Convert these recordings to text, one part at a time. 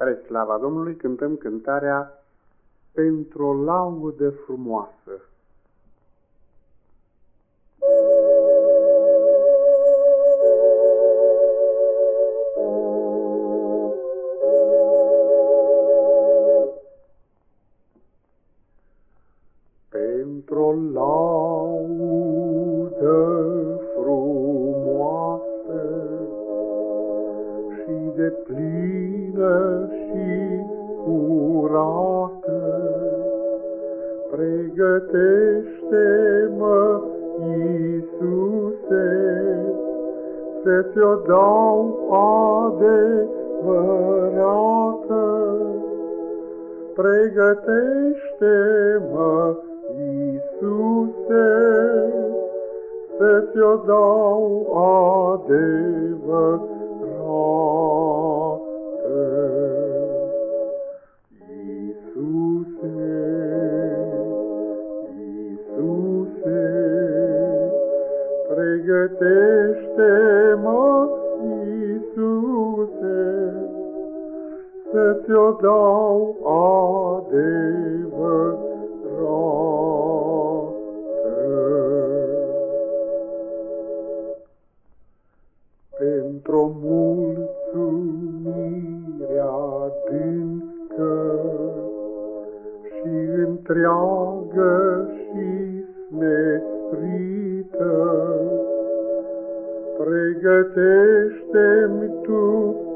Spre slava Domnului cântăm cântarea Pentru o laudă frumoasă. Pentru o laudă de plină și curată. Pregătește-mă, Iisuse, să ți-o dau adevărată. Pregătește-mă, Iisuse, să ți-o dau adevărată. Să ți-o dau adevărată. Pentru mulțumirea adâncă și întreagă și smerită, Pregătește-mi tu ființa,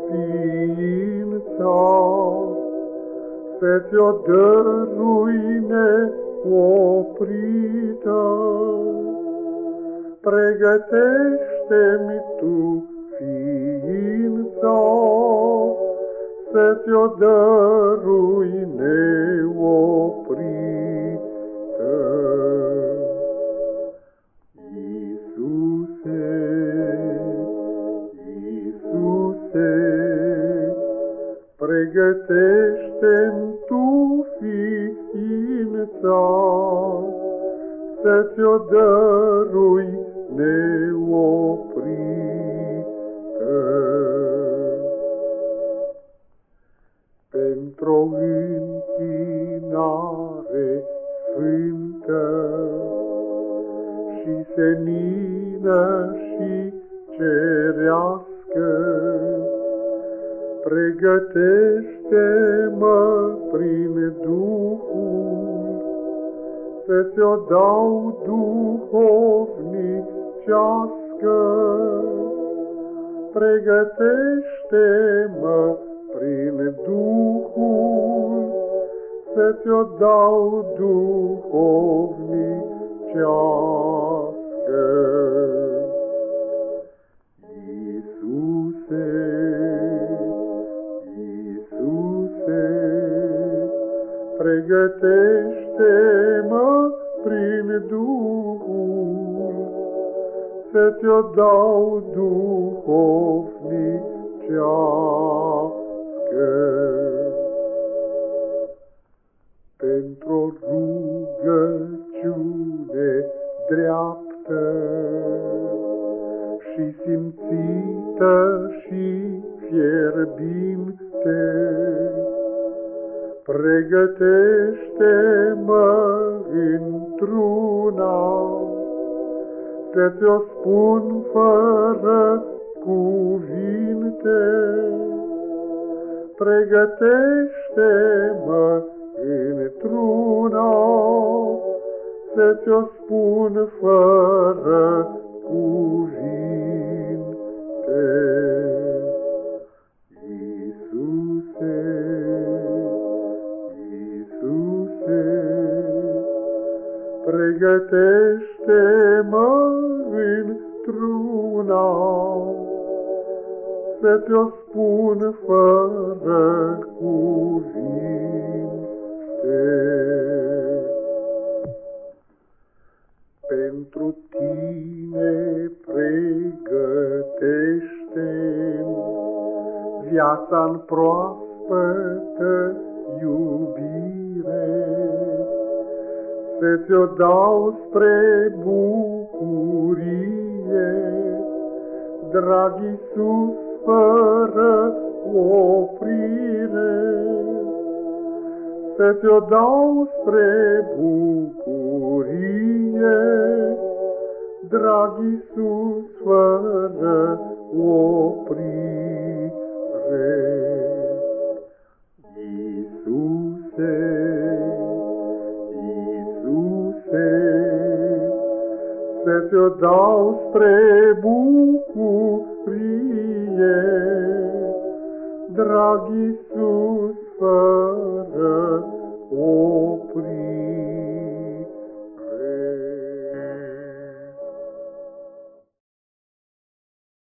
Să ți-o dărui neoprită. Pregătește-mi tu ființa, Să ți-o dărui neoprită. Pregătește-mi tu ființa, Să ți-o dărui neoprită. Pentru închinare sfântă și senină și cerească, Pregătește-mă prin Duhul, Să ți-o dau duhovnicească. Pregătește-mă prin Duhul, Să ți-o dau duhovnicească. Pregătește-mă prin Duhul, Să ți-o dau duhovnicească. Pentru rugăciune dreaptă și simțită și fierbinte, Pregătește-mă într-una, Să ți-o spun fără cuvinte. Pregătește-mă într-una, Să ți-o spun fără cuvinte. Pregătește-mă într-una, Să ți-o spun fără cuvinte. Pentru tine pregătește viața-n proaspătă iubire, să ți-o dau spre bucurie, drag Iisus, fără oprire. să ți-o dau spre bucurie, drag Iisus, fără oprire. Să ți-o dau spre bucurie, drag Iisus, fără opri.